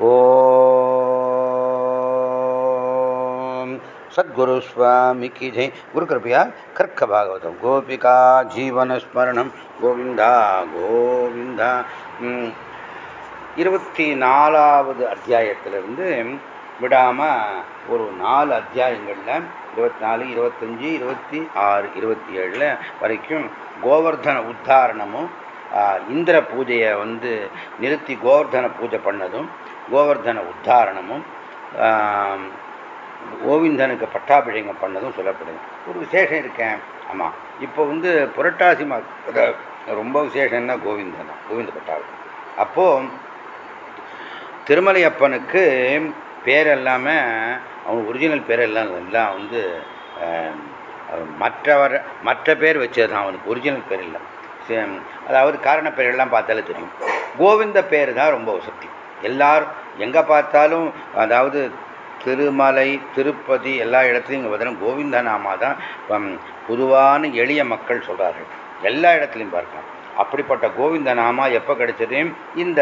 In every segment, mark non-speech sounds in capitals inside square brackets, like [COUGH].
ஓம். சத்குரு சுவாமி ஜெய். குரு கிருப்பையா கர்க்க பாகவதம். கோபிகா ஜீவன ஸ்மரணம். கோவிந்தா கோவிந்தா. இருபத்தி நாலாவது அத்தியாயத்திலிருந்து விடாமல் ஒரு நாலு அத்தியாயங்களில் இருபத்தி நாலு இருபத்தஞ்சி இருபத்தி ஆறு இருபத்தி ஏழில் வரைக்கும் கோவர்தன உத்தாரணமும் இந்திர பூஜையை வந்து நிறுத்தி கோவர்தன பூஜை பண்ணதும் கோவர்தன உத்தாரணமும் கோவிந்தனுக்கு பட்டாபிஷேகம் பண்ணதும் சொல்லப்படுது. ஒரு விசேஷம் இருக்கேன் ஆமாம் இப்போ வந்து புரட்டாசி மாத ரொம்ப விசேஷம்னா கோவிந்தன் கோவிந்த பட்டாபிஷேகம் அப்போது திருமலையப்பனுக்கு பேர் எல்லாமே அவன் ஒரிஜினல் பேர் எல்லாம் எல்லாம் வந்து மற்றவர் மற்ற பேர் வச்சது தான் அவனுக்கு ஒரிஜினல் பேர் இல்லை. அதாவது காரண பேரெல்லாம் பார்த்தாலே தெரியும். கோவிந்த பேர் தான் ரொம்ப சக்தி எல்லாரும் எங்கே பார்த்தாலும் அதாவது திருமலை திருப்பதி எல்லா இடத்துலையும் இங்கே பார்த்தீங்கன்னா கோவிந்த நாமா தான் பொதுவான எளிய மக்கள் சொல்கிறார்கள் எல்லா இடத்துலையும் பார்க்கலாம். அப்படிப்பட்ட கோவிந்த நாமா எப்போ கிடைச்சது? இந்த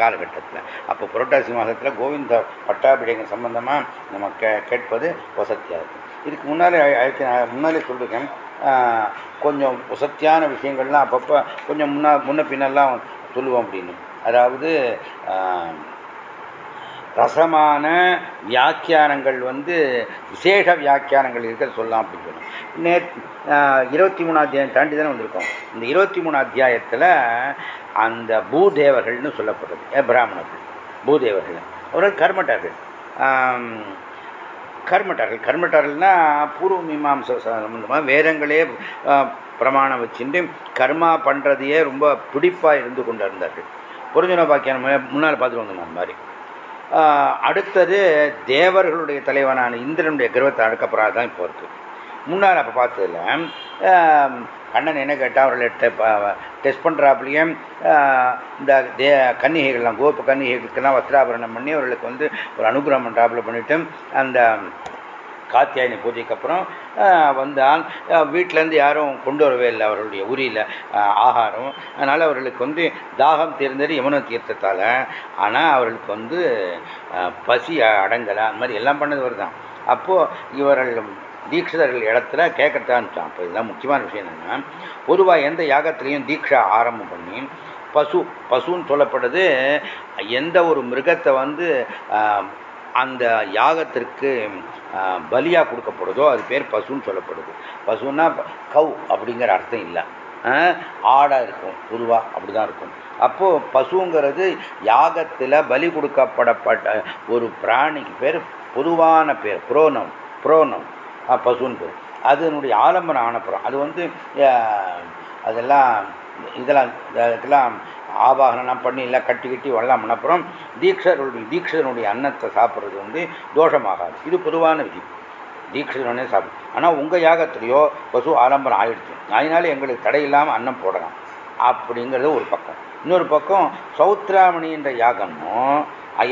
காலகட்டத்தில். அப்போ புரட்டாசி மாதத்தில் கோவிந்த பட்டாபிடிங்க சம்பந்தமாக நம்ம கே கேட்பது வசதியாக இருக்கும். இதுக்கு முன்னாலே அழைக்க முன்னாலே சொல்லியிருக்கேன் கொஞ்சம் வசத்தியான விஷயங்கள்லாம் அப்பப்போ கொஞ்சம் முன்னா முன்ன பின்னெல்லாம் சொல்லுவோம் அப்படின்னு. அதாவது ரசமான வியாக்கியானங்கள் வந்து விசேஷ வியாக்கியானங்கள் இருக்க சொல்லலாம் அப்படின்னு சொன்னோம் நே இருபத்தி மூணு அத்தியாயம் தாண்டி தானே வந்திருக்கோம். இந்த இருபத்தி மூணு அத்தியாயத்தில் அந்த பூதேவர்கள்னு சொல்லப்படுறது பிராமணர்கள் பூதேவர்கள். அவர்கள் கர்மட்டார்கள். கர்மட்டார்கள். கர்மட்டார்கள்னா பூர்வ மீமாம்ச சம்பந்தமாக வேதங்களே பிரமாணம் வச்சுட்டு கர்மா பண்ணுறதையே ரொம்ப பிடிப்பாக இருந்து கொண்டிருந்தார்கள். புரிஞ்சன பாக்கியம் முன்னால் பார்த்துட்டு வந்தோம் அந்த மாதிரி. அடுத்தது தேவர்களுடைய தலைவனான இந்திரனுடைய கிரகத்தை அடக்கப்புறம் தான் இப்போ இருக்குது முன்னால் அப்போ பார்த்ததில்ல கண்ணன் என்ன கேட்டால் அவர்களை டெஸ்ட் பண்ணுறாப்புலையே இந்த தே கன்னிகைகள்லாம் கோப கன்னிகைகளுக்கெல்லாம் வஸ்திராபரணம் பண்ணி அவர்களுக்கு வந்து ஒரு அனுகிரகம் பண்ணுறாப்புல பண்ணிவிட்டு அந்த காத்தியாயினி பூஜைக்கு அப்புறம் வந்தால் வீட்டிலேருந்து யாரும் கொண்டு வரவே இல்லை அவர்களுடைய உரியில் ஆகாரம். அதனால் அவர்களுக்கு வந்து தாகம் தீர்ந்தது யமுன தீர்த்தத்தால். ஆனால் அவர்களுக்கு வந்து பசி அடங்கலை. அந்த மாதிரி எல்லாம் பண்ணது வருதான் அப்போது இவர்கள் தீட்சிதர்கள் இடத்துல கேட்கறதான்ட்டான் அப்போ இதுதான் முக்கியமான விஷயம் என்னென்னா பொதுவாக எந்த யாகத்திலையும் தீட்சை ஆரம்பம் பண்ணி பசு பசுன்னு சொல்லப்படுது எந்த ஒரு மிருகத்தை வந்து அந்த யாகத்திற்கு பலியாக கொடுக்கப்படுதோ அது பேர் பசுன்னு சொல்லப்படுது. பசுன்னா கவ் அப்படிங்கிற அர்த்தம் இல்லை. ஆடாக இருக்கும் பொதுவாக அப்படி தான் இருக்கும். அப்போது பசுங்கிறது யாகத்தில் பலி கொடுக்கப்படப்பட்ட ஒரு பிராணிக்கு பேர் பொதுவான பேர் புரோணம் புரோணம். பசுன்னு பேர். அதனுடைய ஆலம்பரம் ஆனப்புறம் அது வந்து அதெல்லாம் இதெல்லாம் இதெல்லாம் ஆபாகனம் பண்ணி எல்லாம் கட்டி கட்டி வரலாம் அப்புறம் தீட்சருடைய தீட்சனுடைய அன்னத்தை சாப்பிட்றது வந்து தோஷமாகாது. இது பொதுவான விதி. தீட்சிதனே சாப்பிடும் ஆனால் உங்கள் யாகத்துலையோ பசு ஆலம்பரம் ஆயிடுச்சு. அதனால எங்களுக்கு தடை இல்லாமல் அன்னம் போடலாம். அப்படிங்கிறது ஒரு பக்கம். இன்னொரு பக்கம் சௌத்ராமணின்ற யாகமும்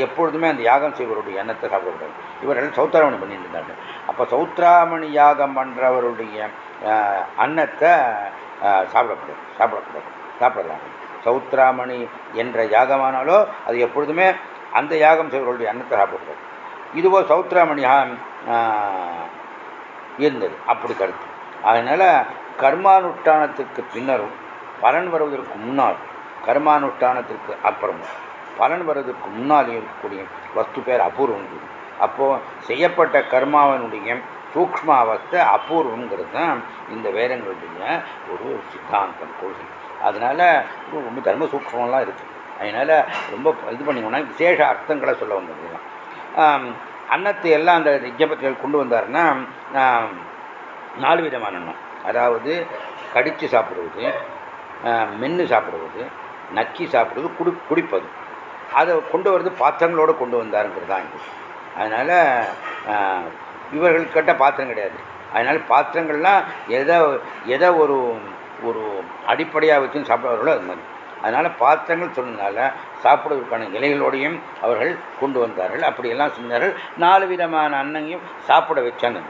எப்பொழுதுமே அந்த யாகம் செய்வருடைய எண்ணத்தை சாப்பிடக்கூடாது. இவர்கள் சௌத்ராமணி பண்ணிட்டு இருந்தாங்க அப்போ சௌத்ராமணி யாகம் பண்ணுறவருடைய அன்னத்தை சாப்பிடக்கூடாது. சாப்பிடக்கூடாது. சாப்பிடலாம். சௌத்ராமணி என்ற யாகமானாலோ அது எப்பொழுதுமே அந்த யாகம் செய்வர்களுடைய அன்னத்தை சாப்பிடக்கூடாது இதுவோ சௌத்ராமணியாக இருந்தது. அப்படி கருத்து. அதனால் கர்மானுஷ்டானத்துக்கு பின்னரும் பலன் வருவதற்கு முன்னால் கர்மானுஷ்டானத்திற்கு அப்புறமும் பலன் வருவதற்கு முன்னால் இருக்கக்கூடிய வஸ்து பேர் அபூர்வம் அப்போது செய்யப்பட்ட கர்மாவனுடைய சூக்ஷ்ம அவஸ்தை அபூர்வங்கிறது தான் இந்த வேதங்களுடைய ஒரு சித்தாந்தம் கொள்கை. அதனால் ரொம்ப தர்ம சூக்ஷமெல்லாம் இருக்குது அதனால் ரொம்ப இது பண்ணிங்கன்னா விசேஷ அர்த்தங்களை சொல்ல வந்ததுலாம் அன்னத்தை எல்லாம் அந்த யஜ்ஞபத்திகள் கொண்டு வந்தாருன்னா நாலு விதமான அன்னம். அதாவது கடித்து சாப்பிடுவது மென்று சாப்பிடுவது நக்கி சாப்பிடுவது குடி குடிப்பது. அதை கொண்டு வர்றது பாத்திரங்களோடு கொண்டு வந்தாருங்கிறது தான் அதனால் இவர்கள் கேட்ட பாத்திரம் கிடையாது. அதனால் பாத்திரங்கள்லாம் எதை எதை ஒரு ஒரு அடிப்படையாக வச்சு சாப்பிடுவார்களோ அது மாதிரி. அதனால் பாத்திரங்கள் சொன்னதுனால சாப்பிடுவதற்கான இலைகளோடையும் அவர்கள் கொண்டு வந்தார்கள். அப்படியெல்லாம் சொன்னார்கள். நாலு விதமான அன்னங்களையும் சாப்பிட வச்சாங்க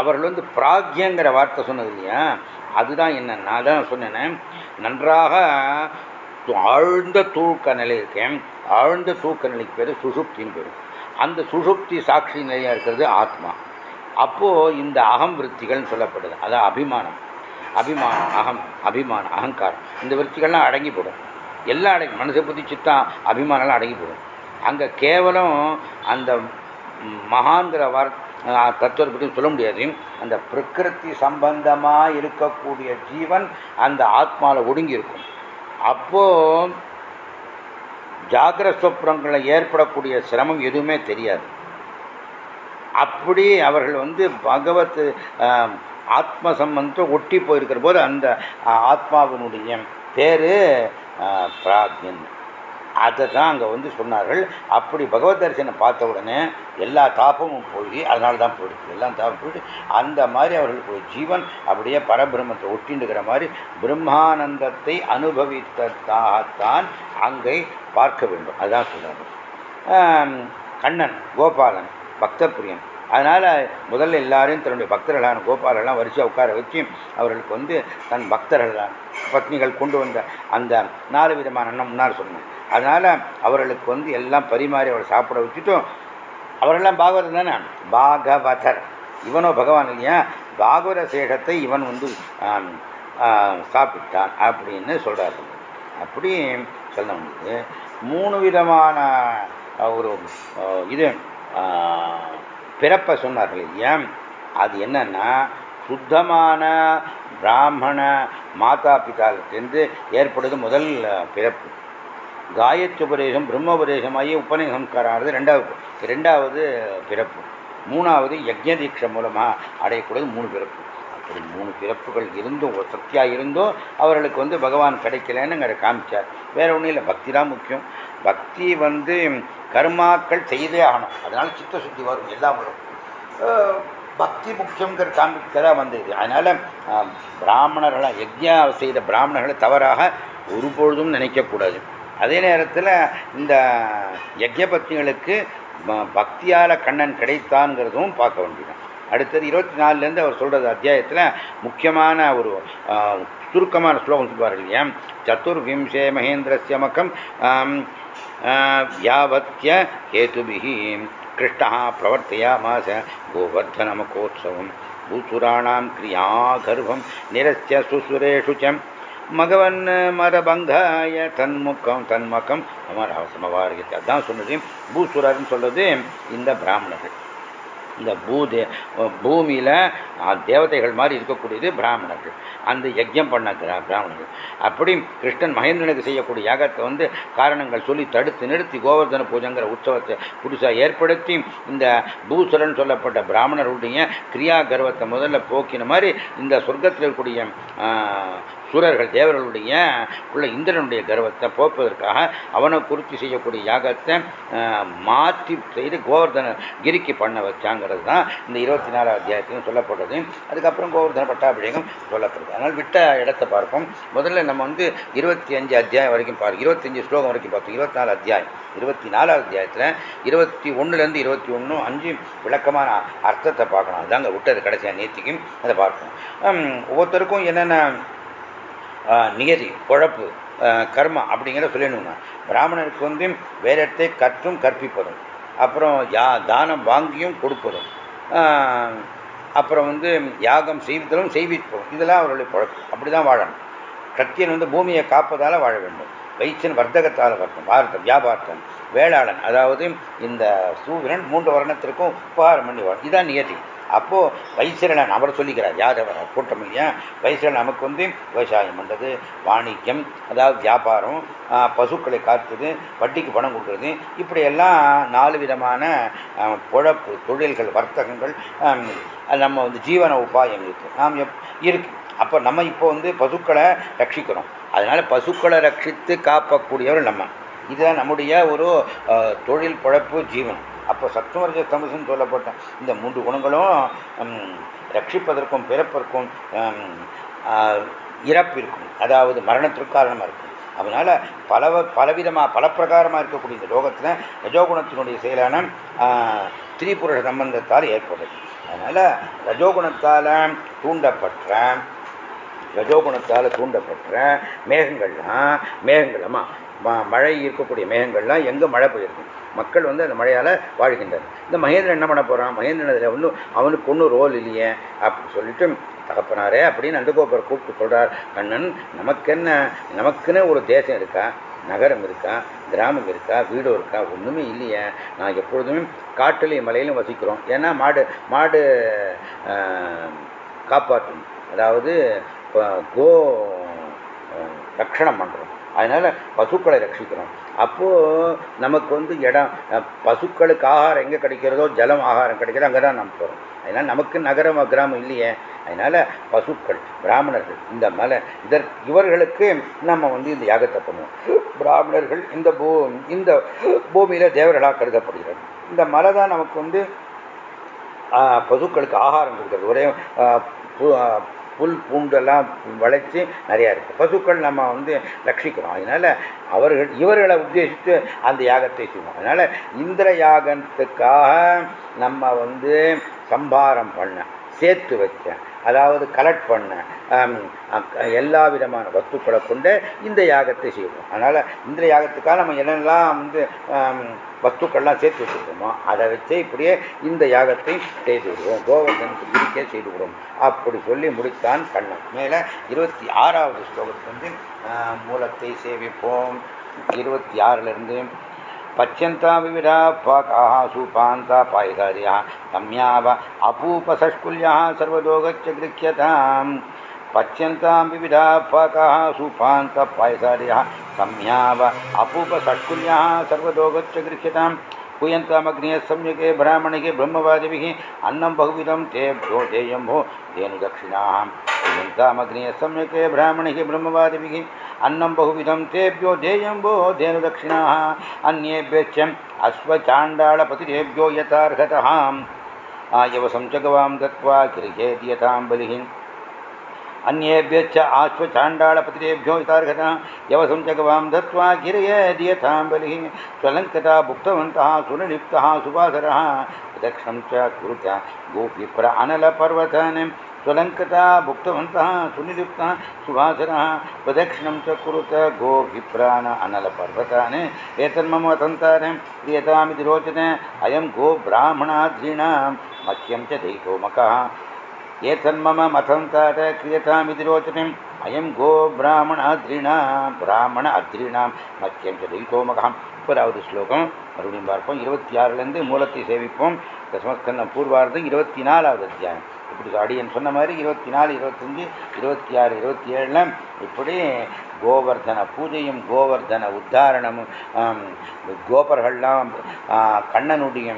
அவர்கள் வந்து பிராக்யங்கிற வார்த்தை சொன்னது இல்லையா? அதுதான் என்ன? நான் தான் சொன்னேனே. நன்றாக ஆழ்ந்த தூக்க நிலை இருக்கேன் ஆழ்ந்த தூக்க நிலைக்கு பேர் சுஷுப்தின்னு பேர். அந்த சுஷுப்தி சாட்சி நிலையாக இருக்கிறது ஆத்மா. அப்போது இந்த அகம் விற்த்திகள்னு சொல்லப்படுது. அதான் அபிமானம். அபிமானம் அகம் அபிமானம் அகங்காரம். இந்த விருத்திகள்லாம் அடங்கி போடும். எல்லாம் அடங்கி மனசை புத்தி சித்தம் அபிமானம்லாம் அடங்கி போடும். அங்கே கேவலம் அந்த மகாந்திர வார் தத்துவத்தை பற்றி சொல்ல முடியாது. அந்த பிரகிருதி சம்பந்தமாக இருக்கக்கூடிய ஜீவன் அந்த ஆத்மாவில் ஒடுங்கி இருக்கும். அப்போது ஜாகிர சொப்னங்களில் ஏற்படக்கூடிய சிரமம் எதுவுமே தெரியாது. அப்படி அவர்கள் வந்து பகவத் ஆத்ம சம்பந்தத்தை ஒட்டி போயிருக்கிற போது அந்த ஆத்மாவினுடைய பேர் பிராக்யன் அதை தான் அங்கே வந்து சொன்னார்கள். அப்படி பகவத் தரிசனம் பார்த்த உடனே எல்லா தாபமும் போய் அதனால தான் போயிடுச்சு எல்லாம் தாபம் போயிட்டு அந்த மாதிரி அவர்களுக்கு ஒரு ஜீவன் அப்படியே பரபிரம்மத்தை ஒட்டிண்டுக்கிற மாதிரி பிரம்மானந்தத்தை அனுபவித்ததாகத்தான் அங்கே பார்க்க வேண்டும். அதுதான் சொல்கிறாங்க கண்ணன் கோபாலன் பக்தப்பிரியன் அதனால் முதல்ல எல்லாரையும் தன்னுடைய பக்தர்களான கோபாலெல்லாம் வரிசையாக உட்கார வச்சு அவர்களுக்கு வந்து தன் பக்தர்கள் பத்னிகள் கொண்டு வந்த அந்த நாலு விதமான அன்னம் முன்னார் சொன்னேன் அதனால் அவர்களுக்கு வந்து எல்லாம் பரிமாறி அவரை சாப்பிட வச்சுட்டும் அவரெல்லாம் பாகவதர் தானே? பாகவதர். இவனோ பகவான் இல்லையா? பாகவத சேஷத்தை இவன் வந்து சாப்பிட்டான் அப்படின்னு சொல்கிறாரு அப்படி சொல்ல முடியுது. மூணு விதமான ஒரு இது பிறப்பை சொன்னார்கள் இல்லையா? அது என்னன்னா சுத்தமான பிராமண மாதா பிதாவிலிருந்து ஏற்படுது முதல் பிறப்பு. காயத்ரி உபதேசம் பிரம்மோபதேசமாகி உபநய சம்ஸ்காரம் ஆனது ரெண்டாவது ரெண்டாவது பிறப்பு. மூணாவது யஜ்ய தீட்சை மூலமாக அடையக்கூடியது மூணு பிறப்பு. இப்படி மூணு பிறப்புகள் இருந்தும் ஒரு சக்தியாக இருந்தும் அவர்களுக்கு வந்து பகவான் கிடைக்கலன்னு காமிச்சார். வேற ஒன்றும் இல்லை பக்தி தான் முக்கியம். பக்தி வந்து கர்மாக்கள் செய்தே ஆகணும். அதனால சித்த சுத்தி வரும் எல்லாம் வரும். பக்தி முக்கியங்கிற காமிக்கிறதா வந்தது. அதனால பிராமணர்களை யஜ்யா செய்த பிராமணர்களை தவறாக ஒரு பொழுதும் நினைக்கக்கூடாது. அதே நேரத்தில் இந்த யஜ்ய பக்திகளுக்கு பக்தியால் கண்ணன் கிடைத்தான்ங்கிறதும் பார்க்க வேண்டியதான் அடுத்தது இருபத்தி நாலுலேருந்து அவர் சொல்கிறது அத்தியாயத்தில் முக்கியமான ஒரு சுருக்கமான ஸ்லோகம் சொல்வார் இல்லையா? சத்துர்விம்சே மகேந்திரஸ்ய மகம் யாவத்திய ஹேதுபிஹி கிருஷ்ணா பிரவர்த்தயாமாச கோவர்தனமகோத்சவம் பூசுராணாம் கிரியா கர்வம் நிரஸ்ய சுசுரேஷு ச மகவன் மரபங்காய தன்முக்கம் தன்மக்கம் அமர சமவாரியத்தை அதான் சொன்னது பூசுரர்னு சொல்றது இந்த பிராமணர்கள். இந்த பூதே பூமியில் தேவதைகள் மாதிரி இருக்கக்கூடியது பிராமணர்கள். அந்த யஜ்யம் பண்ண பிராமணர்கள். அப்படி கிருஷ்ணன் மகேந்திரனுக்கு செய்யக்கூடிய யாகத்தை வந்து காரணங்கள் சொல்லி தடுத்து நிறுத்தி கோவர்தன பூஜைங்கிற உற்சவத்தை புதுசாக ஏற்படுத்தி இந்த பூசுரன் சொல்லப்பட்ட பிராமணருடைய கிரியா கர்வத்தை முதல்ல போக்கின மாதிரி இந்த சொர்க்கத்தில் இருக்கக்கூடிய சுரர்கள் தேவர்களுடைய உள்ள இந்திரனுடைய கர்வத்தை போக்குவதற்காக அவனை குறித்து செய்யக்கூடிய யாகத்தை மாற்றி செய்து கோவர்தன கிரிக்கு பண்ண வச்சாங்கிறது தான் இந்த இருபத்தி நாலாம் அத்தியாயத்திலும் சொல்லப்படுறது. அதுக்கப்புறம் கோவர்தன பட்டாபிஷேகம் சொல்லப்படுது. அதனால் விட்ட இடத்தை பார்ப்போம். முதல்ல நம்ம வந்து இருபத்தி அஞ்சு அத்தியாயம் வரைக்கும் பாரு. இருபத்தஞ்சு ஸ்லோகம் வரைக்கும் பார்த்தோம் இருபத்தி நாலு அத்தியாயம். இருபத்தி நாலாவது அத்தியாயத்தில் இருபத்தி ஒன்றுலேருந்து இருபத்தி ஒன்று அஞ்சு விளக்கமான அர்த்தத்தை பார்க்கணும். அதுதாங்க விட்டது கடைசியாக நேர்த்திக்கும் அதை பார்க்கணும் ஒவ்வொருத்தருக்கும் என்னென்ன நியதி குழப்பு கர்மா அப்படிங்கிற சொல்லணுங்க பிராமணருக்கு வந்து வேதத்தை கற்றும் கற்பிப்பதும் அப்புறம் யா தானம் வாங்கியும் கொடுப்பதும் அப்புறம் வந்து யாகம் செய்வதிலும் செய்விப்பதும் இதெல்லாம் அவர்களுடைய குழப்பு அப்படி தான் வாழணும். கத்தியன் வந்து பூமியை காப்பதால் வாழ வேண்டும். வைச்சன் வர்த்தகத்தால் வர்த்தம் வார்த்தம் வியாபார்த்தம் வேளாளன் அதாவது இந்த சூரியன் மூன்று வருணத்திற்கும் உபகாரம் பண்ணி வரும் இதுதான் நியதி. அப்போது வைசிரலன் அவர் சொல்லிக்கிறார் யாதவர் கூட்டம் இல்லையா? வைசிரலன் நமக்கு வந்து விவசாயம் பண்ணுறது வாணிக்கியம் அதாவது வியாபாரம் பசுக்களை காத்துறது வட்டிக்கு பணம் கொடுக்குறது இப்படியெல்லாம் நாலு விதமான பொழப்பு தொழில்கள் வர்த்தகங்கள் நம்ம வந்து ஜீவன உபாயம் இருக்குது நாம் எப் இருக்குது அப்போ நம்ம இப்போ வந்து பசுக்களை ரட்சிக்கிறோம். அதனால் பசுக்களை ரட்சித்து காப்பக்கூடியவர் நம்ம. இதுதான் நம்முடைய ஒரு தொழில் பழப்பு ஜீவன். அப்போ சத்துவர்ஜ தமசுன்னு சொல்லப்பட்ட இந்த மூன்று குணங்களும் ரட்சிப்பதற்கும் பிறப்பிற்கும் இறப்பிற்கும் அதாவது மரணத்திற்கு காரணமாக இருக்கும். அதனால் பல பலவிதமாக பல பிரகாரமாக இருக்கக்கூடிய இந்த லோகத்தில் ரஜோகுணத்தினுடைய செயலான திரிபுருஷ சம்பந்தத்தால் ஏற்படுது. அதனால் ரஜோகுணத்தால் தூண்டப்பட்ட ரஜோகுணத்தால் தூண்டப்பட்ட மேகங்கள்லாம் மேகங்களமா மழை இருக்கக்கூடிய மேகங்கள்லாம் எங்கே மழை பெய்யுது? மக்கள் வந்து அந்த மழையால் வாழ்கின்றனர். இந்த மகேந்திரன் என்ன பண்ண போகிறான் மகேந்திரன் அதில் ஒன்றும் அவனுக்கு ஒன்றும் ரோல் இல்லையே அப்படின்னு சொல்லிட்டு தகப்பனாரே அப்படின்னு நந்தகோபுரம் கூப்பிட்டு சொல்கிறார் கண்ணன் நமக்கென்ன நமக்குன்னு ஒரு தேசம் இருக்கா? நகரம் இருக்கா? கிராமம் இருக்கா? வீடும் இருக்கா? ஒன்றுமே இல்லையே. நான் எப்பொழுதுமே காட்டிலையும் மலையிலும் வசிக்கிறோம். ஏன்னா மாடு மாடு காப்பாற்றும். அதாவது கோ ரக்ஷணம் பண்ணுறோம் அதனால் பசுக்களை ரட்சிக்கிறோம். அப்போது நமக்கு வந்து இடம் பசுக்களுக்கு ஆகாரம் எங்கே கிடைக்கிறதோ ஜலம் ஆகாரம் கிடைக்கிறதோ அங்கே தான் நம்ம போகிறோம் அதனால் நமக்கு நகரம் கிராமம் இல்லையே. அதனால் பசுக்கள் பிராமணர்கள் இந்த மலை இதற்கு இவர்களுக்கு நம்ம வந்து இந்த யாகத்தை பண்ணுவோம். பிராமணர்கள் இந்த பூ இந்த பூமியில் தேவர்களாக கருதப்படுகிறது இந்த மலை தான் நமக்கு வந்து பசுக்களுக்கு ஆகாரம் கொடுக்குறது. ஒரே புல் பூண்டெல்லாம் வளைச்சி நிறையா இருக்குது பசுக்கள் நம்ம வந்து ரட்சிக்கிறோம். அதனால் அவர்கள் இவர்களை உத்தேசித்து அந்த யாகத்தை செய்வோம். அதனால் இந்திர யாகத்துக்காக நம்ம வந்து சம்பாரம் பண்ண சேர்த்து வச்சேன் அதாவது கலெக்ட் பண்ண எல்லா விதமான வஸ்துக்களை கொண்டு இந்த யாகத்தை செய்வோம். அதனால் இந்த யாகத்துக்காக நம்ம என்னெல்லாம் வந்து வஸ்துக்கள்லாம் சேர்த்து வச்சுருக்கோமோ அதை வச்சு இப்படியே இந்த யாகத்தை செய்து விடுவோம். கோவர்தனுக்கு பிரிக்கே செய்து விடுவோம். அப்படி சொல்லி முடித்தான் கண்ணன். மேலே இருபத்தி ஆறாவது ஸ்லோகத்தில் வந்து மூலத்தை சேவிப்போம். இருபத்தி ஆறிலிருந்து पच्यन्ता विविधा पाकाः सुपान्ता पायिकार्याः सम्याव अपूपसष्कुल्याः सर्वदोगच्च गृह्यताम् पच्यन्तां विविधा पाकाः सुपान्त पायसार्याः सम्याव अपूपसष्कुल्याः सर्वदोगच्च गृह्यताम् कुयन्तामग्नेः सम्यके ब्राह्मणिके ब्रह्मवादिभिः अन्नं बहुविधं तेभ्यो देयम्भो धेनुदक्षिणाः। कुयन्तामग्नेः सम्यके ब्राह्मणिः ब्रह्मवादिभिः अन्नं बहुविधं तेभ्यो देयम्भो धेनुदक्षिणाः अन्येभ्यश्च अश्वचाण्डालपतिरेभ्यो यथार्हतः। यवसं च गवां दत्त्वा गृहेद्यतां बलिः अन्येभ्यश्च आश्वचाण्डालपतिरेभ्यो यथार्हतः, यवसं च गवां दत्त्वा गिरयेद्यतां बलिः स्वलङ्कता भुक्तवन्तः, सुनिलिप्तः सुभासरः प्रदक्षिणं च कुरुत गोपीप्र अनलपर्वतान्। स्वलङ्कता भुक्तवन्तः सुनिलिप्तः सुभासरः प्रदक्षिणं च कुरुत गोभिप्राण अनलपर्वतान् एतन्मम वतन्तान् क्रियतामिति रोचते अयं गो ब्राह्मणाद्रीणां मह्यं च दैतोमकः एतन्मम मथन्तात क्रियतामिति रोचते अयं गो ब्राह्मणाद्रीणां ब्राह्मण अद्रीणां மத்தியம் தைத்தோமகம் முப்பதாவது ஸ்லோகம் மறுபடியும் பார்ப்போம் இருபத்தி ஆறுலேருந்து மூலத்தை சேவிப்போம் தசமஸ்கந்தம் பூர்வார்த்தம் இருபத்தி நாலாவது அத்தியாயம் இப்படி அடியன் சொன்ன மாதிரி இருபத்தி நாலு இருபத்தஞ்சு இருபத்தி ஆறு இருபத்தி ஏழில் இப்படி கோவர்தன பூஜையும் கோவர்தன உத்தாரணமும் கோபர்கள்லாம் கண்ணனுடைய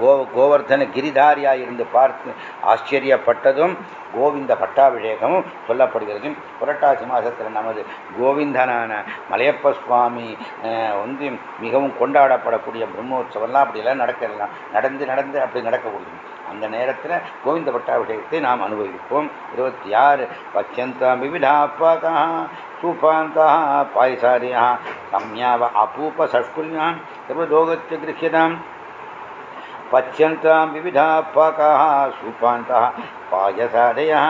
கோ கோவர்தன கிரிதாரியாக இருந்து பார்த்து ஆச்சரியப்பட்டதும் கோவிந்த பட்டாபிஷேகமும் சொல்லப்படுகிறது புரட்டாசி மாதத்தில் நமது கோவிந்தனான மலையப்ப சுவாமி வந்து மிகவும் கொண்டாடப்படக்கூடிய பிரம்மோற்சவம்லாம் அப்படியெல்லாம் நடக்கலாம் நடந்து நடந்து அப்படி நடக்கக்கூடியது. அந்த நேரத்தில் கோவிந்த பட்டாபிஷேகத்தை நாம் அனுபவிப்போம் இருபத்தி ஆறு பச்சந்தாம் விவிதாப்பாகா சூபாந்தா பாயசாரியா சம்யாவ அபூப சஷ்குல்யான் சர்வதோகத்தை கிருஹ்யதாம் पच्यन्तां विविधाः पाकाः सूपान्तः पायसादयः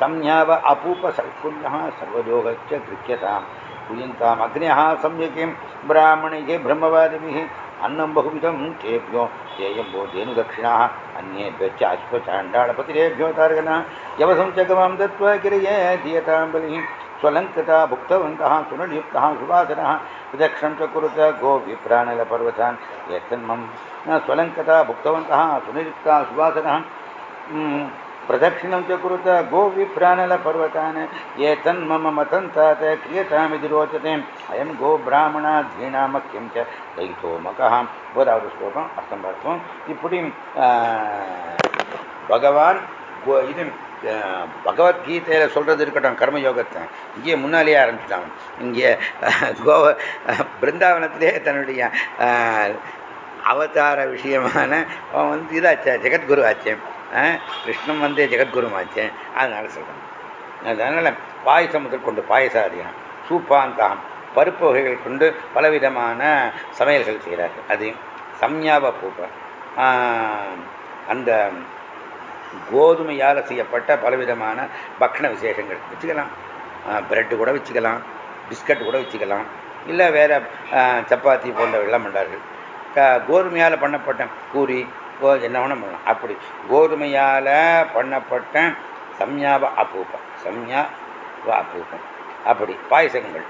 संज्ञाव अपूपसर्कुल्यः सर्वयोगश्च गृह्यतां कुयन्तामग्न्यः सम्यकिं ब्राह्मणिके ब्रह्मवादिभिः अन्नं बहुविधं तेभ्यो देयम्भो धेनुदक्षिणाः अन्येभ्यश्च अश्वचाण्डालपतिरेभ्यो तार्गणः। यवसं च गवां दत्त्वा गिरये दीयतां बलिः स्वलङ्कृता भुक्तवन्तः, सुनलियुक्तः, सुवासनः। प्रदक्षिणं च कुरुत गोविप्राणलपर्वतान् यत्तन्मं स्वलङ्कता भुक्तवन्तः பிரதட்சிணம் ச குருத கோவிபிரானலபர்வத்தான் ஏ தன்மம மதந்தாத் கிரியதாமிதி ரோச்சதே அயம் கோபிராமணாத்வீனாமக்கியம் ச தைத்தோ மகஹாம் ஓதாவது ஸ்லோகம் அர்த்தம் பார்த்தோம் இப்படி பகவான் இது பகவத்கீதையில் சொல்கிறது இருக்கட்டும் கர்மயோகத்தை. இங்கேயே முன்னாலேயே ஆரம்பிச்சிட்டான் இங்கே கோவ பிருந்தாவனத்திலே தன்னுடைய அவதார விஷயமான அவன் வந்து இதாச்சே ஜெகத்குரு ஆச்சேன் கிருஷ்ணன் வந்து ஜெகத்குருமாச்சேன் அதனால் சொல்கிறேன் அதனால் பாயசம் முதல் கொண்டு பாயசாதியம் சூப்பாந்தாம் பருப்பு வகைகள் கொண்டு பலவிதமான சமையல்கள் செய்கிறார்கள். அது சம்யாவ பூப்ப. அந்த கோதுமையால் செய்யப்பட்ட பலவிதமான பக்ஷண விசேஷங்கள் வச்சுக்கலாம். பிரெட்டு கூட வச்சுக்கலாம் பிஸ்கட் கூட வச்சுக்கலாம். இல்லை வேறு சப்பாத்தி போன்றவைகள்லாம் பண்ணுறார்கள் கோதுமையால் பண்ணப்பட்ட பூரி கோ என்ன வேணும் பண்ணலாம். அப்படி கோதுமையால் பண்ணப்பட்ட சம்யாவ அபூபம் சம்யா வ அபூபம். அப்படி பாயசங்கள்.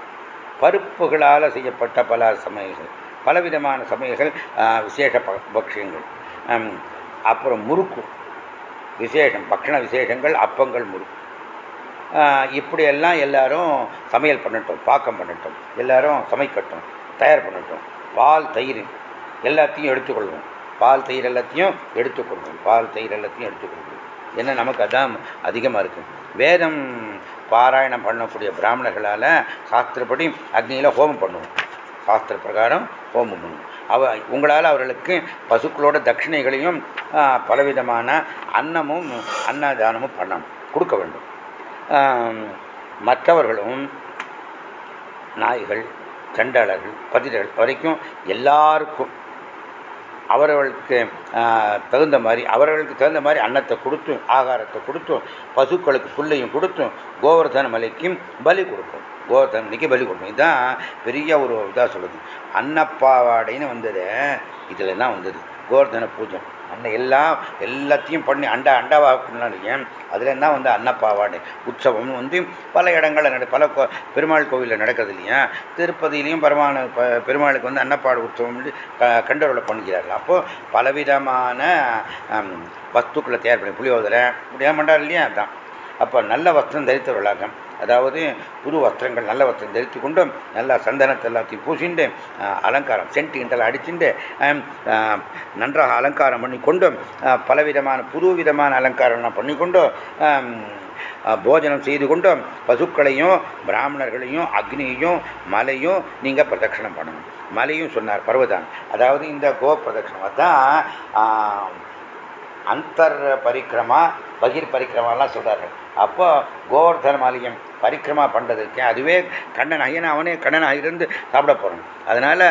பருப்புகளால் செய்யப்பட்ட பல சமையல்கள் பலவிதமான சமையல்கள் விசேஷ பக்ஷங்கள் அப்புறம் முறுக்கு. விசேஷம் பக்ஷண விசேஷங்கள் அப்பங்கள் முறுக்கு. இப்படியெல்லாம் எல்லாரும் சமையல் பண்ணட்டும் பாக்கம் பண்ணட்டும். எல்லாரும் சமைக்கட்டும் தயார் பண்ணட்டும். பால் தயிர் எல்லாத்தையும் எடுத்துக்கொள்வோம். பால் தயிர் எல்லாத்தையும் எடுத்துக்கொள்ளும் பால் தயிர் எல்லாத்தையும் எடுத்துக்கொள்ளும் ஏன்னா நமக்கு அதான் அதிகமாக இருக்குது வேதம் பாராயணம் பண்ணக்கூடிய பிராமணர்களால் சாஸ்திரப்படி அக்னியில் ஹோமம் பண்ணுவோம். சாஸ்திர பிரகாரம் ஹோமம் பண்ணுவோம். அவ உங்களால் அவர்களுக்கு பசுக்களோட தட்சிணைகளையும் பலவிதமான அன்னமும் அன்னதானமும் பண்ணணும் கொடுக்க வேண்டும். மற்றவர்களும் நாய்கள் சண்டாளர்கள் பதிர்கள் வரைக்கும் எல்லாருக்கும் அவரவர்களுக்கு தகுந்த மாதிரி அவர்களுக்கு தகுந்த மாதிரி அன்னத்தை கொடுத்தும் ஆகாரத்தை கொடுத்தும் பசுக்களுக்கு புல்லையும் கொடுத்தும் கோவர்தன மலைக்கும் பலி கொடுக்கும் கோவர்தன மலைக்கு பலி கொடுக்கும் இதுதான் பெரிய ஒரு இதாக சொல்லுது. அன்னப்பாவாடைன்னு வந்தது. இதில் தான் வந்தது. கோவர்தன பூஜை. அன்னை எல்லாம் எல்லாத்தையும் பண்ணி அண்டா அண்டாவாக அதில் என்ன வந்து அன்னப்பாவாடு உற்சவம் வந்து பல இடங்களில் நட பல பெருமாள் கோவிலில் நடக்கிறது இல்லையா? திருப்பதியிலையும் பெருமாள் பெருமாளுக்கு வந்து அன்னப்பாடு உற்சவம் கண்டவர்களை பண்ணுகிறார்கள் அப்போது பலவிதமான வஸ்துக்களை தயார் பண்ணி புளியோதரை இப்படிலாம் பண்ணுறாரு இல்லையா? அதுதான் அப்போ நல்ல வஸ்திரம் தரித்தவர்களாக அதாவது புது வஸ்திரங்கள் நல்ல வஸ்திரம் தரித்து கொண்டு நல்லா சந்தனத்தை எல்லாத்தையும் பூசிண்டு அலங்காரம் சென்ட் கிண்டல் அடிச்சுட்டு நன்றாக அலங்காரம் பண்ணி கொண்டு பலவிதமான புது விதமான அலங்காரம்லாம் பண்ணிக்கொண்டு போஜனம் செய்து கொண்டு பசுக்களையும் பிராமணர்களையும் அக்னியையும் மலையும் நீங்கள் பிரதட்சணம் பண்ணணும். மலையும் சொன்னார் பர்வதான் அதாவது இந்த கோ பிரதட்சணம் தான் அந்தர் பரிக்கிரமா பகிர் பரிக்கிரமாலாம் சொல்கிறார்கள் அப்போ கோவர்தன மாலியம் பரிக்கிரமா பண்ணுறதுக்கு அதுவே கண்ணன் ஐயன் அவனே கண்ணனாக இருந்து சாப்பிட போகிறான் அதனால்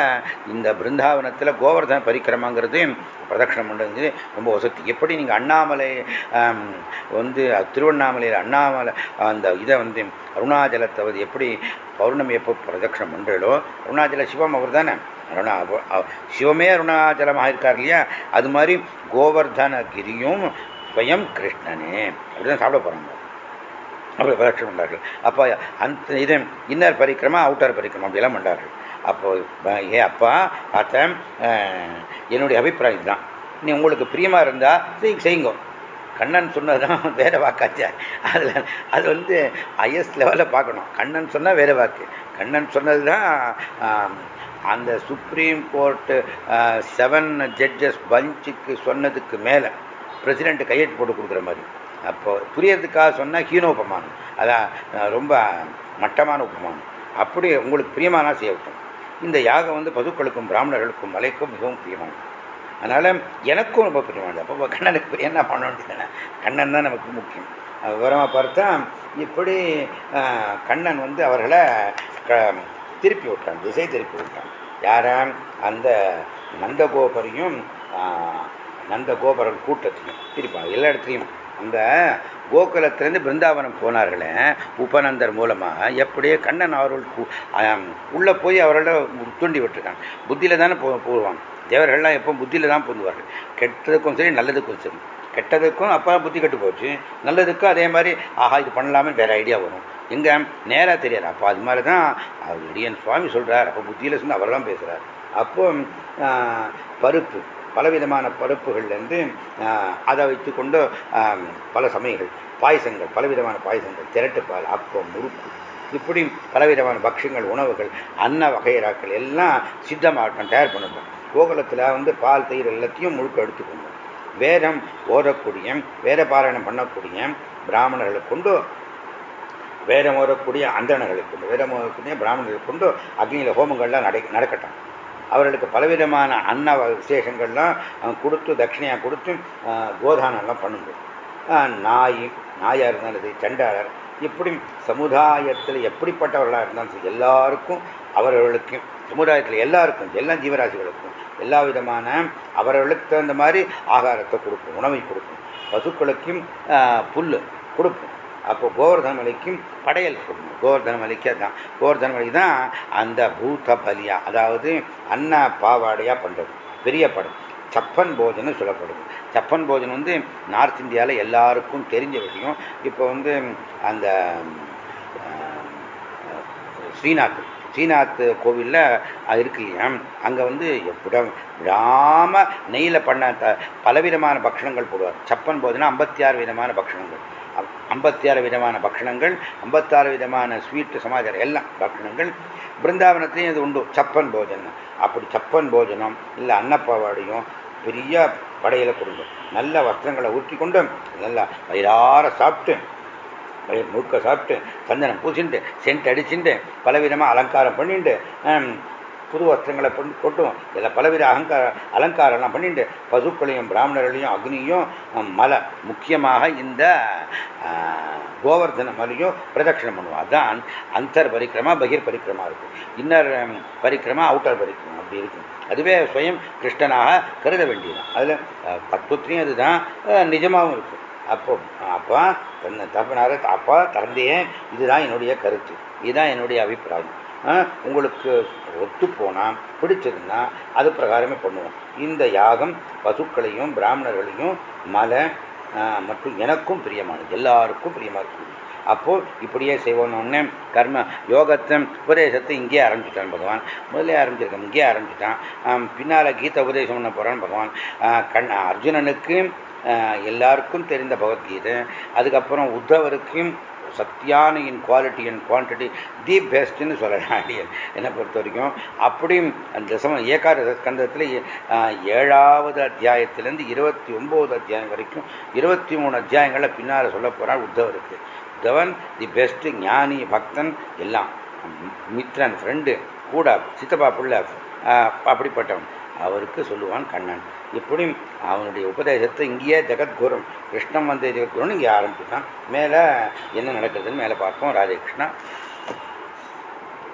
இந்த பிருந்தாவனத்தில் கோவர்தன பரிக்கிரமாங்கிறது பிரதட்சணம் பண்ணுறது ரொம்ப வசதி. எப்படி நீங்கள் அண்ணாமலை வந்து திருவண்ணாமலையில் அண்ணாமலை அந்த இதை வந்து அருணாச்சலத்தை வந்து எப்படி பௌர்ணமி எப்போ பிரதட்சிணம் பண்ணுறோ அருணாச்சல சிவம் அவர் தானே. அருணா சிவமே அருணாச்சலமாக இருக்கார் இல்லையா? அது மாதிரி கோவர்தன கிரியும் ஸ்வயம் கிருஷ்ணனே. அப்படிதான் சாப்பிட போகிறாங்க அப்படி பிரதட்சணம் பண்ணார்கள் அப்போ அந்த இது இன்னர் பரிக்கிரமா அவுட்டர் பரிக்கிரமா அப்படிலாம் பண்ணார்கள் அப்போ ஏ அப்பா பார்த்தேன் என்னுடைய அபிப்பிராயம் இதுதான். நீ உங்களுக்கு பிரியமாக இருந்தால் செய் செய்யுங்க. கண்ணன் சொன்னது தான் [LAUGHS] வேற வாக்காச்சு அதில் அது வந்து ஹையஸ்ட் லெவலில் பார்க்கணும். கண்ணன் சொன்னால் வேறு வாக்கு. கண்ணன் சொன்னது தான் அந்த சுப்ரீம் கோர்ட்டு செவன் ஜட்ஜஸ் பஞ்சுக்கு சொன்னதுக்கு மேலே பிரசிடெண்ட்டு கையெழுத்து போட்டு கொடுக்குற மாதிரி. அப்போ புரியறதுக்காக சொன்னால் ஹீனோபமானம் அதான் ரொம்ப மட்டமான உபமானம். அப்படி உங்களுக்கு பிரியமானா செய்யட்டும். இந்த யாகம் வந்து பசுக்களுக்கும் பிராமணர்களுக்கும் மலைக்கும் மிகவும் பிரியமானது. அதனால் எனக்கும் ரொம்ப பிரியமானது. அப்போ கண்ணனுக்கு என்ன பண்ண வேண்டியது கண்ணன் தான் நமக்கு முக்கியம். விவரமாக பார்த்தா இப்படி கண்ணன் வந்து அவர்களை திருப்பி விட்டான் திசை திருப்பி விட்டான். யாரா? அந்த நந்தகோபரையும் நந்தகோபரன் கூட்டத்தையும் திருப்பி எல்லா இடத்துலையும். அந்த கோகுலத்திலேருந்து பிருந்தாவனம் போனார்களே உபநந்தர் மூலமாக எப்படியே கண்ணன் அவர்கள் உள்ளே போய் அவர்களோட தூண்டி விட்டுருக்காங்க புத்தியில் தானே போ போடுவாங்க தேவர்கள்லாம் எப்போ புத்தியில் தான் பொந்துவார்கள் கெட்டதுக்கும் சரி நல்லதுக்கும் சரி. கெட்டதுக்கும் அப்போ புத்தி கெட்டு போச்சு. நல்லதுக்கும் அதே மாதிரி ஆஹா இது பண்ணலாமே வேறு ஐடியா வரும். எங்கே? நேராக தெரியாது. அப்போ அது மாதிரி தான் இடியன் சுவாமி சொல்கிறார் அப்போ புத்தியில் சொன்னால் அவர் தான் பேசுகிறார் அப்போ பருப்பு. பலவிதமான பருப்புகள்லேருந்து அதை வைத்துக்கொண்டு பல சமயங்கள். பாயசங்கள் பலவிதமான பாயசங்கள். திரட்டுப்பால் அப்பம் முறுக்கு. இப்படி பலவிதமான பக்ஷங்கள் உணவுகள் அன்ன வகைராக்கள் எல்லாம் சித்தமாகட்டும் தயார் பண்ணுவோம் கோகுலத்தில் வந்து பால் தயிர் எல்லாத்தையும் முழுக்க எடுத்துக்கொண்டு வேதம் ஓதக்கூடிய வேத பாராயணம் பண்ணக்கூடிய பிராமணர்களை கொண்டு வேதம் ஓதக்கூடிய அந்தணர்களை கொண்டு வேதம் ஓதக்கூடிய பிராமணர்களை கொண்டு அக்னியில் ஹோமங்கள்லாம் நடை நடக்கட்டும். அவர்களுக்கு பலவிதமான அன்ன விசேஷங்கள்லாம் கொடுத்து தட்சிணையாக கொடுத்து கோதானம்லாம் பண்ணுங்க நாய் நாயாக இருந்தாலும் சரி சண்டாளர் இப்படி சமுதாயத்தில் எப்படிப்பட்டவர்களாக இருந்தாலும் சரி எல்லாருக்கும் அவர்களுக்கும் சமுதாயத்தில் எல்லாருக்கும் எல்லா ஜீவராசிகளுக்கும் எல்லா விதமான அவர்களுக்கு தகுந்த மாதிரி ஆகாரத்தை கொடுக்கும் உணவை கொடுக்கும். பசுக்களுக்கும் புல் கொடுக்கும். அப்போ கோவர்தன மலைக்கும் படையல் போடணும். கோவர்தன மலைக்கு அதுதான் கோவர்தன மலைக்கு தான் அந்த பூத பலியா அதாவது அண்ணா பாவாடையாக பண்ணுறது பெரிய படம். சப்பன் போஜனம் சொல்லப்படுது. சப்பன் போஜனம் வந்து நார்த் இந்தியாவில் எல்லாருக்கும் தெரிஞ்ச விஷயம். இப்போ வந்து அந்த ஸ்ரீநாத் ஸ்ரீநாத் கோவிலில் இருக்கு இல்லையா? அங்கே வந்து விட விடாமல் நெய்யில் பண்ண த பலவிதமான பக்ஷணங்கள் போடுவார். சப்பன் போதுன்னா ஐம்பத்தி ஆறு விதமான பக்ஷணங்கள். ஐம்பத்தி ஆறு விதமான பக்ஷணங்கள் ஐம்பத்தாறு விதமான ஸ்வீட்டு சமாச்சாரம் எல்லாம் பக்ஷணங்கள். பிருந்தாவனத்தையும் இது உண்டு சப்பன் போஜனம். அப்படி சப்பன் போஜனம் இல்லை அன்னப்பாவாடையும் பெரிய படையில் கொடுங்க. நல்ல வஸ்திரங்களை ஊற்றி கொண்டு நல்லா வயிறார சாப்பிட்டு வயிறு முழுக்க சாப்பிட்டு சந்தனம் பூசிண்டு சென்ட் அடிச்சுட்டு பலவிதமாக அலங்காரம் பண்ணிட்டு புது வஸ்திரங்களை பண்ணி கொட்டும். இதில் பலவித அகங்கார அலங்காரம்லாம் பண்ணிட்டு பசுக்களையும் பிராமணர்களையும் அக்னியும் மலை முக்கியமாக இந்த கோவர்தன மலையும் பிரதட்சிணம் பண்ணுவோம். அதுதான் அந்தர் பரிக்கிரமா பகிர் பரிக்கிரமா இருக்கும். இன்னர் பரிக்கிரமா அவுட்டர் பரிக்கிரமா அப்படி இருக்கும். அதுவே சுயம் கிருஷ்ணனாக கருத வேண்டியதான் அதில் தத்துவத்திலையும் அதுதான் நிஜமாகவும் இருக்கும். அப்போ அப்பா தன்னை தப்பினார அப்பா தந்தையே இதுதான் என்னுடைய கருத்து. இதுதான் என்னுடைய அபிப்பிராயம். உங்களுக்கு ஒத்து போனால் பிடிச்சதுன்னா அது பிரகாரமே பண்ணுவோம். இந்த யாகம் பசுக்களையும் பிராமணர்களையும் மலை மற்றும் எனக்கும் பிரியமானது. எல்லாருக்கும் பிரியமாக இருக்கும் அப்போது இப்படியே செய்வோன்னு கர்ம யோகத்தை உபதேசத்தை இங்கேயே ஆரம்பிச்சிட்டான் பகவான். முதலே ஆரம்பிச்சிருக்கான் இங்கேயே ஆரம்பிச்சிட்டான். பின்னால் கீதை உபதேசம் பண்ண போகிறான் பகவான். கண் அர்ஜுனனுக்கு எல்லாருக்கும் தெரிந்த பகவத்கீதை. அதுக்கப்புறம் உத்தவருக்கும் சத்தியான in quality and quantity the பெஸ்ட்னு சொல்லலாம் என்னை பொறுத்த வரைக்கும் அப்படியும் அந்த சம ஏகார ஸ்கந்தத்தில் ஏழாவது அத்தியாயத்திலேருந்து இருபத்தி ஒம்பது அத்தியாயம் வரைக்கும் இருபத்தி மூணு அத்தியாயங்களில் பின்னால் சொல்ல போகிறார் உத்தவருக்கு. உத்தவன் தி பெஸ்ட் ஞானி பக்தன் எல்லாம். மித்ரன் ஃப்ரெண்டு கூட சித்தப்பா பிள்ளை அப்படிப்பட்டவன். அவருக்கு சொல்லுவான் கண்ணன். இப்படி அவனுடைய உபதேசத்தை இங்கேயே ஜெகத்குரும் கிருஷ்ணம் வந்த ஜெகத்குருன்னு இங்கே ஆரம்பிச்சுட்டான். மேலே என்ன நடக்கிறதுன்னு மேலே பார்ப்போம். ராஜகிருஷ்ணா.